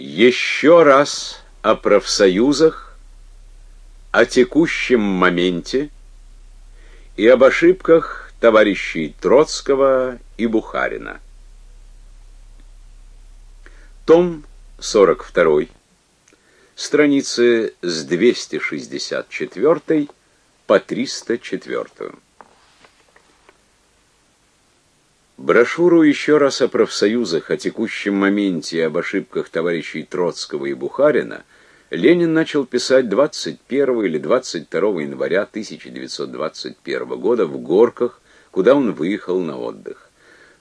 Еще раз о профсоюзах, о текущем моменте и об ошибках товарищей Троцкого и Бухарина. Том 42, страницы с 264 по 304. Брошюру еще раз о профсоюзах, о текущем моменте и об ошибках товарищей Троцкого и Бухарина Ленин начал писать 21 или 22 января 1921 года в Горках, куда он выехал на отдых.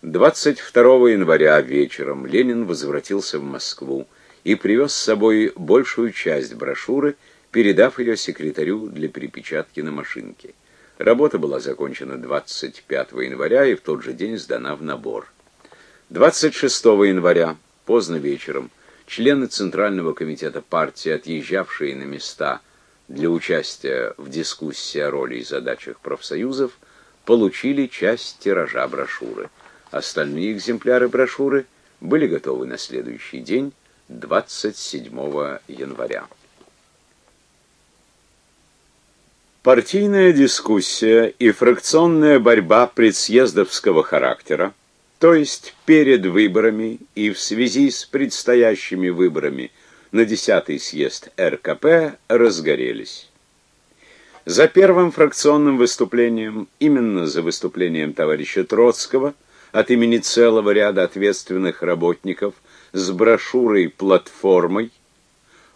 22 января вечером Ленин возвратился в Москву и привез с собой большую часть брошюры, передав ее секретарю для перепечатки на машинке. Работа была закончена 25 января и в тот же день сдана в набор. 26 января, поздно вечером, члены Центрального комитета партии, отъезжавшие на места для участия в дискуссии о роли и задачах профсоюзов, получили часть тиража брошюры. Остальные экземпляры брошюры были готовы на следующий день, 27 января. Партийная дискуссия и фракционная борьба предсъездовского характера, то есть перед выборами и в связи с предстоящими выборами на 10-й съезд РКП разгорелись. За первым фракционным выступлением, именно за выступлением товарища Троцкого, от имени целого ряда ответственных работников с брошюрой «Платформой.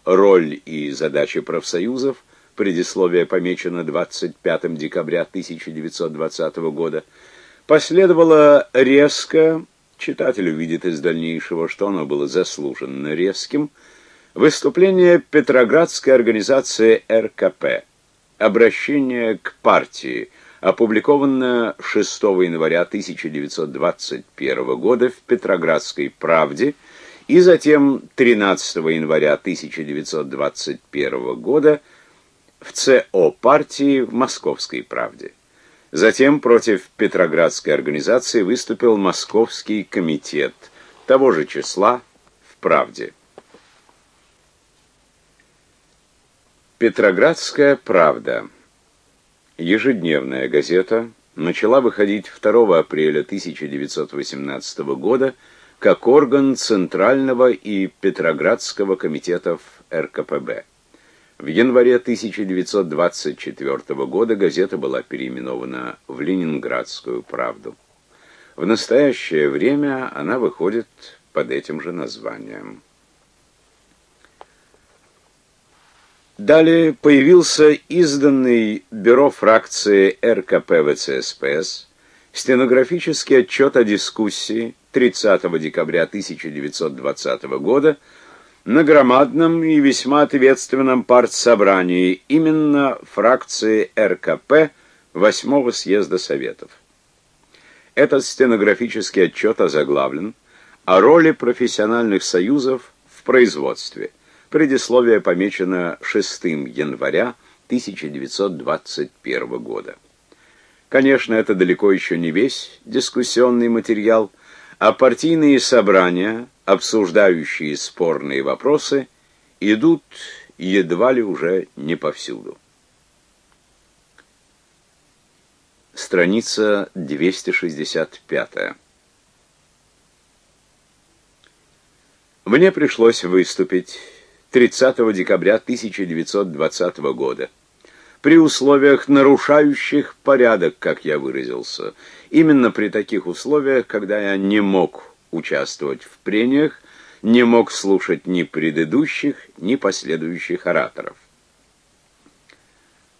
Роль и задачи профсоюзов», предисловие помечено 25 декабря 1920 года, последовало резко, читатель увидит из дальнейшего, что оно было заслуженно резким, выступление Петроградской организации РКП, обращение к партии – опубликовано 6 января 1921 года в Петроградской правде и затем 13 января 1921 года в ЦО партии в Московской правде. Затем против Петроградской организации выступил Московский комитет того же числа в правде. Петроградская правда ежедневная газета начала выходить 2 апреля 1918 года как орган Центрального и Петроградского комитетов РКПБ. В январе 1924 года газета была переименована в Ленинградскую правду. В настоящее время она выходит под этим же названием. Далее появился изданный бюро фракции РКП ВЦСПС стенографический отчет о дискуссии 30 декабря 1920 года на громадном и весьма ответственном партсобрании именно фракции РКП 8 съезда Советов. Этот стенографический отчет озаглавлен о роли профессиональных союзов в производстве – Предисловие помечено 6 января 1921 года. Конечно, это далеко еще не весь дискуссионный материал, а партийные собрания, обсуждающие спорные вопросы, идут едва ли уже не повсюду. Страница 265. Мне пришлось выступить 30 декабря 1920 года. При условиях, нарушающих порядок, как я выразился. Именно при таких условиях, когда я не мог участвовать в прениях, не мог слушать ни предыдущих, ни последующих ораторов.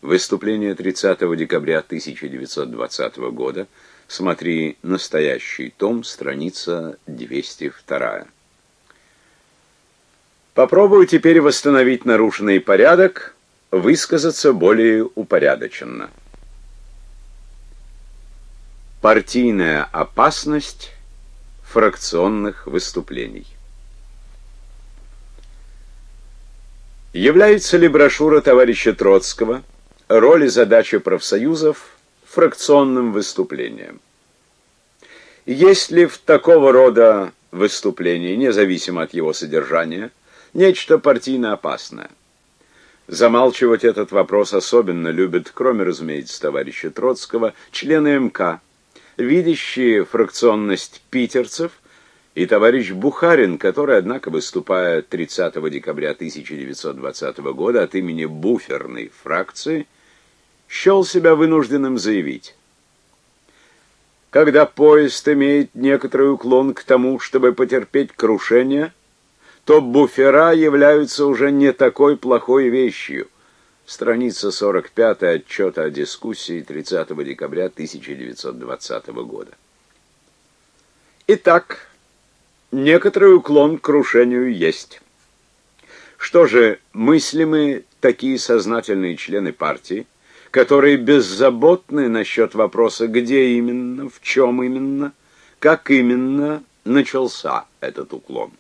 Выступление 30 декабря 1920 года. Смотри настоящий том, страница 202. Попробую теперь восстановить нарушенный порядок, высказаться более упорядоченно. Партийная опасность фракционных выступлений. Является ли брошюра товарища Троцкого роль и задача профсоюзов фракционным выступлением? Есть ли в такого рода выступлении, независимо от его содержания, нечто партийно опасное. Замалчивать этот вопрос особенно любят, кроме, разумеется, товарища Троцкого, члены МК, видящие фракционность питерцев, и товарищ Бухарин, который, однако, выступая 30 декабря 1920 года от имени буферной фракции, счел себя вынужденным заявить. Когда поезд имеет некоторый уклон к тому, чтобы потерпеть крушение, то буфера являются уже не такой плохой вещью. Страница 45 отчета о дискуссии 30 декабря 1920 года. Итак, некоторый уклон к крушению есть. Что же, мыслимы такие сознательные члены партии, которые беззаботны насчет вопроса, где именно, в чем именно, как именно начался этот уклон.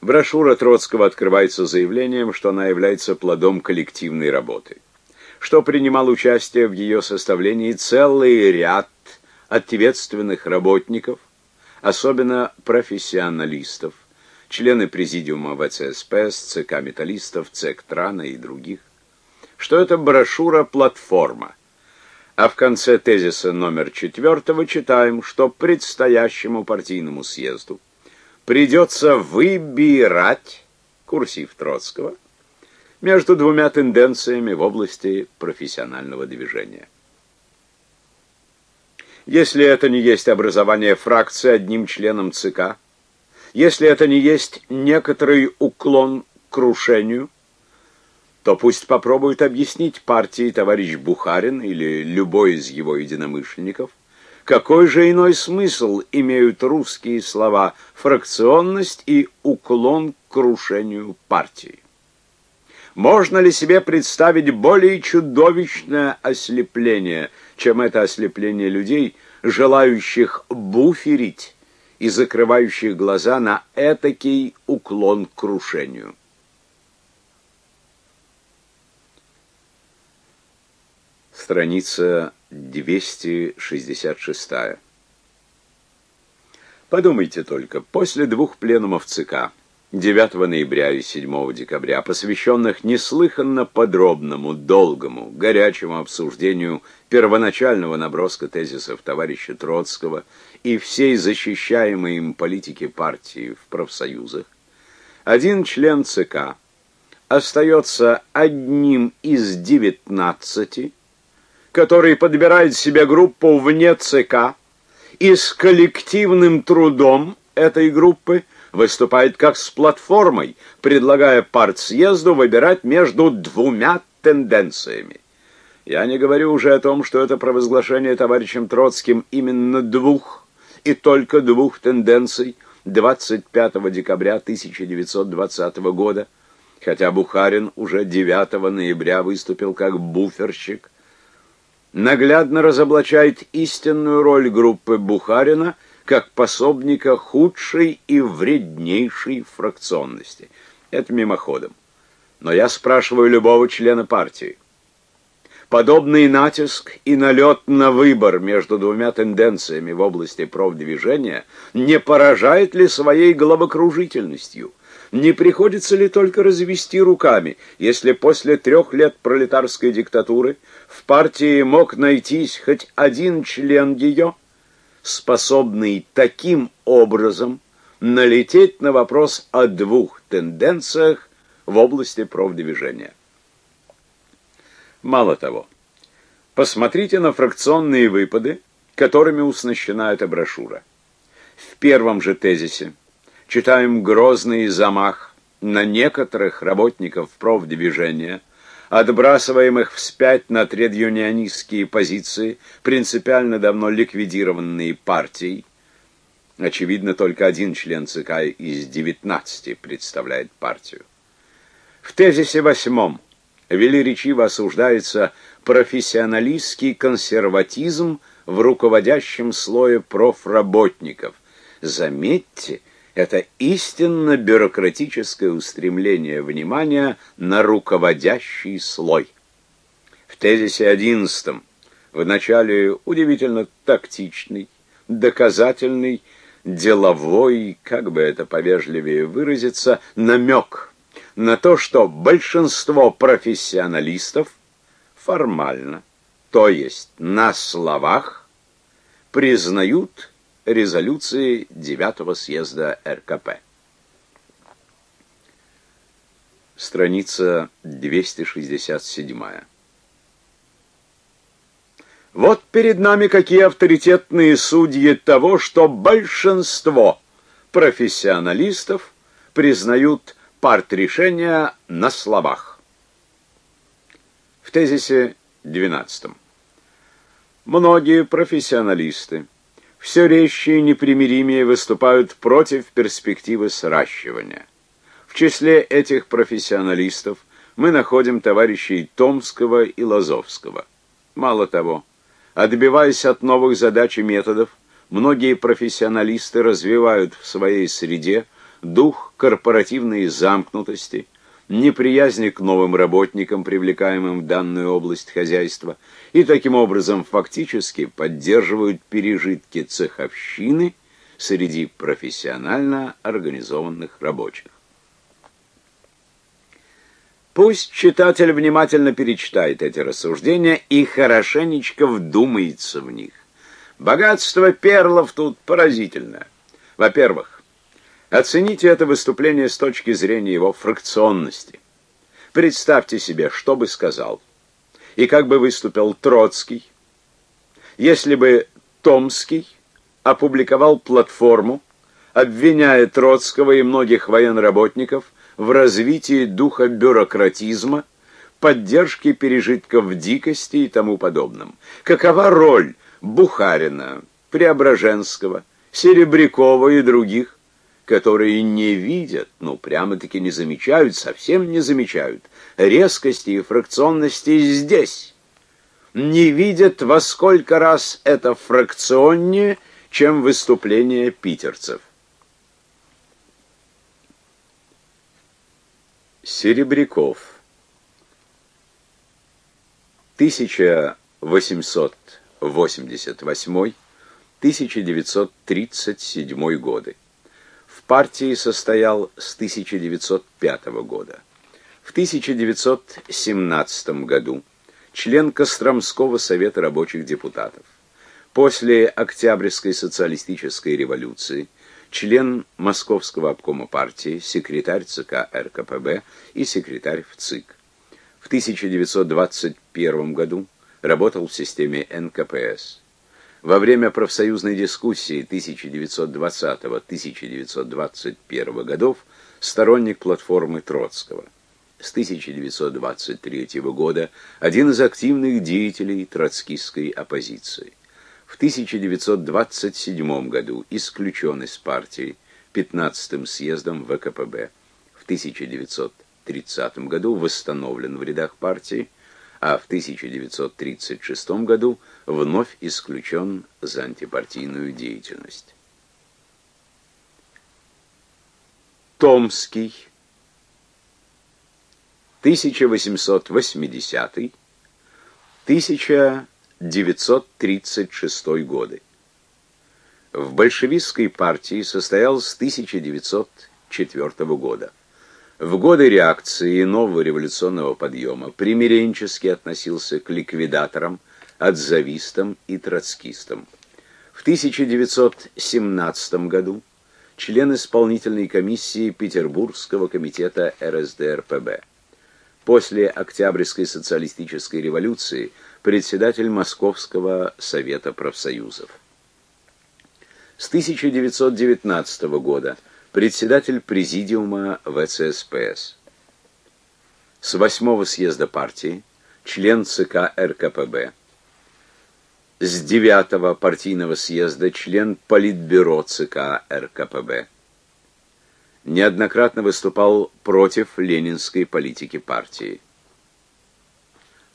Брошюра Троцкого открывается заявлением, что она является плодом коллективной работы, что принимал участие в ее составлении целый ряд ответственных работников, особенно профессионалистов, члены президиума ВЦСПС, ЦК металлистов, ЦК Трана и других, что это брошюра-платформа. А в конце тезиса номер четвертого читаем, что предстоящему партийному съезду придется выбирать, курсив Троцкого, между двумя тенденциями в области профессионального движения. Если это не есть образование фракции одним членом ЦК, если это не есть некоторый уклон к крушению, то пусть попробует объяснить партии товарищ Бухарин или любой из его единомышленников, какой же иной смысл имеют русские слова «фракционность» и «уклон к крушению партии». Можно ли себе представить более чудовищное ослепление, чем это ослепление людей, желающих буферить и закрывающих глаза на этакий уклон к крушению? Страница 266. Подумайте только, после двух пленумов ЦК 9 ноября и 7 декабря, посвященных неслыханно подробному, долгому, горячему обсуждению первоначального наброска тезисов товарища Троцкого и всей защищаемой им политики партии в профсоюзах, один член ЦК остается одним из девятнадцати который подбирает себе группу вне ЦК и с коллективным трудом этой группы выступает как с платформой, предлагая партсъезду выбирать между двумя тенденциями. Я не говорю уже о том, что это провозглашение товарищем Троцким именно двух и только двух тенденций 25 декабря 1920 года, хотя Бухарин уже 9 ноября выступил как буферщик, наглядно разоблачает истинную роль группы Бухарина как пособника худшей и вреднейшей фракционности. Это мимоходом. Но я спрашиваю любого члена партии. Подобный натиск и налет на выбор между двумя тенденциями в области профдвижения не поражает ли своей головокружительностью? Не приходится ли только развести руками, если после трех лет пролетарской диктатуры в партии мог найтись хоть один член ее, способный таким образом налететь на вопрос о двух тенденциях в области профдвижения? Мало того, посмотрите на фракционные выпады, которыми уснащена эта брошюра. В первом же тезисе читаем грозный замах на некоторых работников профдвижения, отбрасываемых вспять на тредюнионистские позиции, принципиально давно ликвидированные партией. Очевидно, только один член ЦК из 19 представляет партию. В тезисе восьмом велеречиво осуждается профессионалистский консерватизм в руководящем слое профработников. Заметьте, это истинно бюрократическое устремление внимания на руководящий слой. В тезисе 11 в начале удивительно тактичный, доказательный, деловой, как бы это повежливее выразиться, намек на то, что большинство профессионалистов формально, то есть на словах, признают резолюции 9 съезда РКП. Страница 267. Вот перед нами какие авторитетные судьи того, что большинство профессионалистов признают парт-решения на словах. В тезисе 12. Многие профессионалисты все резче и непримиримее выступают против перспективы сращивания. В числе этих профессионалистов мы находим товарищей Томского и Лазовского. Мало того, отбиваясь от новых задач и методов, многие профессионалисты развивают в своей среде дух корпоративной замкнутости, неприязни к новым работникам, привлекаемым в данную область хозяйства, и таким образом фактически поддерживают пережитки цеховщины среди профессионально организованных рабочих. Пусть читатель внимательно перечитает эти рассуждения и хорошенечко вдумается в них. Богатство перлов тут поразительное. Во-первых, оцените это выступление с точки зрения его фракционности. Представьте себе, что бы сказал и как бы выступил Троцкий, если бы Томский опубликовал платформу, обвиняя Троцкого и многих военработников в развитии духа бюрократизма, поддержке пережитков дикости и тому подобном. Какова роль Бухарина, Преображенского, Серебрякова и других, которые не видят, ну прямо-таки не замечают, совсем не замечают резкости и фракционности здесь. Не видят, во сколько раз это фракционнее, чем выступление питерцев. Серебряков 1888-1937 годы. Партии состоял с 1905 года. В 1917 году член Костромского совета рабочих депутатов. После Октябрьской социалистической революции – член Московского обкома партии, секретарь ЦК РКПБ и секретарь в ЦИК. В 1921 году работал в системе НКПС. Во время профсоюзной дискуссии 1920-1921 годов сторонник платформы Троцкого. С 1923 года один из активных деятелей троцкистской оппозиции в 1927 году исключен из партии 15-м съездом ВКПБ. В 1930 году восстановлен в рядах партии, а в 1936 году вновь исключен за антипартийную деятельность. Томский 1880 1000 1936 годы. В большевистской партии состоял с 1904 года. В годы реакции и нового революционного подъема примиренчески относился к ликвидаторам, отзавистам и троцкистам. В 1917 году член исполнительной комиссии Петербургского комитета РСДРПб. После Октябрьской социалистической революции – председатель Московского совета профсоюзов. С 1919 года председатель президиума ВЦСПС. С 8 съезда партии член ЦК РКПБ. С 9 партийного съезда член Политбюро ЦК РКПБ. Неоднократно выступал против ленинской политики партии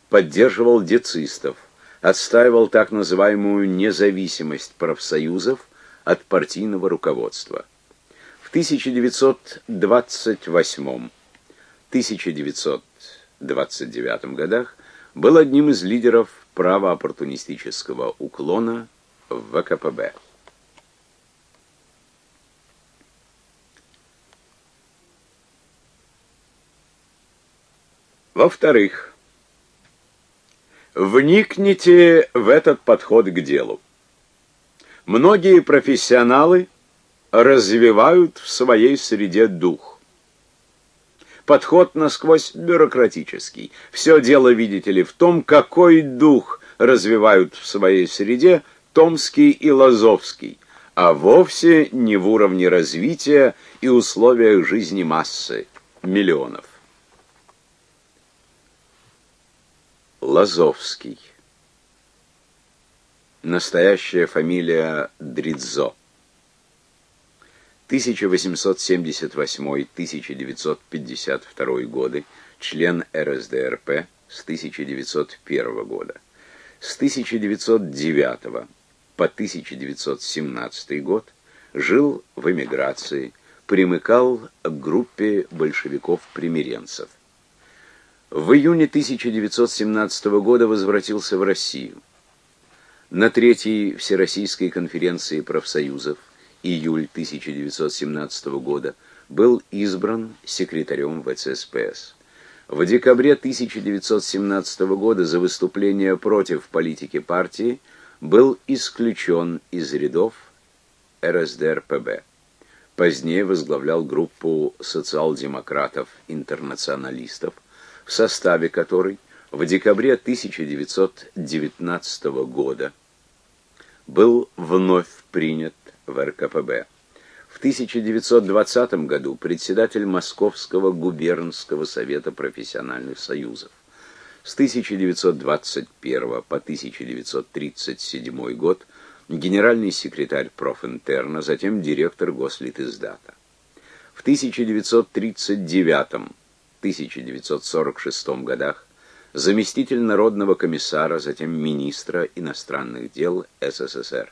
поддерживал децистов, отстаивал так называемую независимость профсоюзов от партийного руководства. В 1928-1929 годах был одним из лидеров право оппортунистического уклона в ВКПБ. Во-вторых, вникните в этот подход к делу. Многие профессионалы развивают в своей среде дух Подход насквозь бюрократический. Все дело, видите ли, в том, какой дух развивают в своей среде Томский и Лазовский, а вовсе не в уровне развития и условиях жизни массы, миллионов. Лазовский Настоящая фамилия Дридзо. 1878-1952 годы, член РСДРП с 1901 года. С 1909 по 1917 год жил в эмиграции, примыкал к группе большевиков-примиренцев. В июне 1917 года возвратился в Россию на Третьей Всероссийской конференции профсоюзов июль 1917 года был избран секретарем ВЦСПС. В декабре 1917 года за выступление против политики партии был исключен из рядов РСДРПб. Позднее возглавлял группу социал-демократов-интернационалистов, в составе которой в декабре 1919 года был вновь принят в РКПБ. В 1920 году председатель Московского губернского совета профессиональных союзов. С 1921 по 1937 год генеральный секретарь профинтерна, затем директор Гослитиздата. В 1939-1946 годах заместитель народного комиссара, затем министра иностранных дел СССР.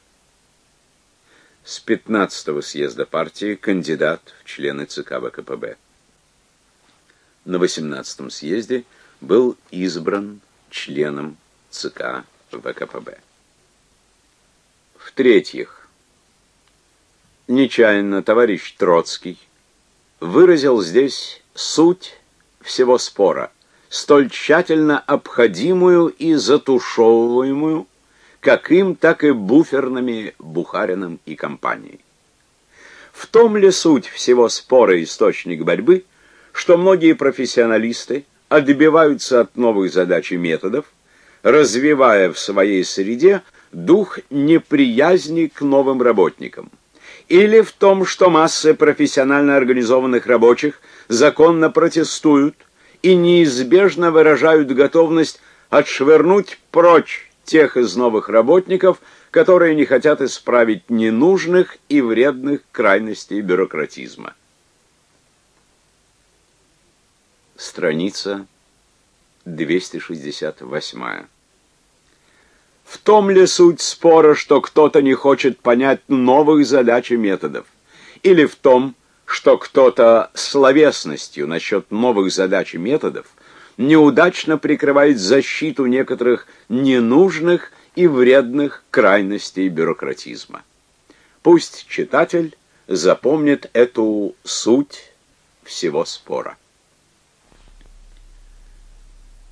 С 15-го съезда партии кандидат в члены ЦК ВКПБ. На 18-м съезде был избран членом ЦК ВКПБ. В-третьих, нечаянно товарищ Троцкий выразил здесь суть всего спора – столь тщательно обходимую и затушевываемую, как им, так и буферными Бухариным и компанией. В том ли суть всего спора источник борьбы, что многие профессионалисты отбиваются от новых задач и методов, развивая в своей среде дух неприязни к новым работникам, или в том, что массы профессионально организованных рабочих законно протестуют и неизбежно выражают готовность отшвырнуть прочь тех из новых работников, которые не хотят исправить ненужных и вредных крайностей бюрократизма. Страница 268. В том ли суть спора, что кто-то не хочет понять новых задач и методов, или в том, что кто-то словесностью насчет новых задач и методов неудачно прикрывает защиту некоторых ненужных и вредных крайностей бюрократизма. Пусть читатель запомнит эту суть всего спора.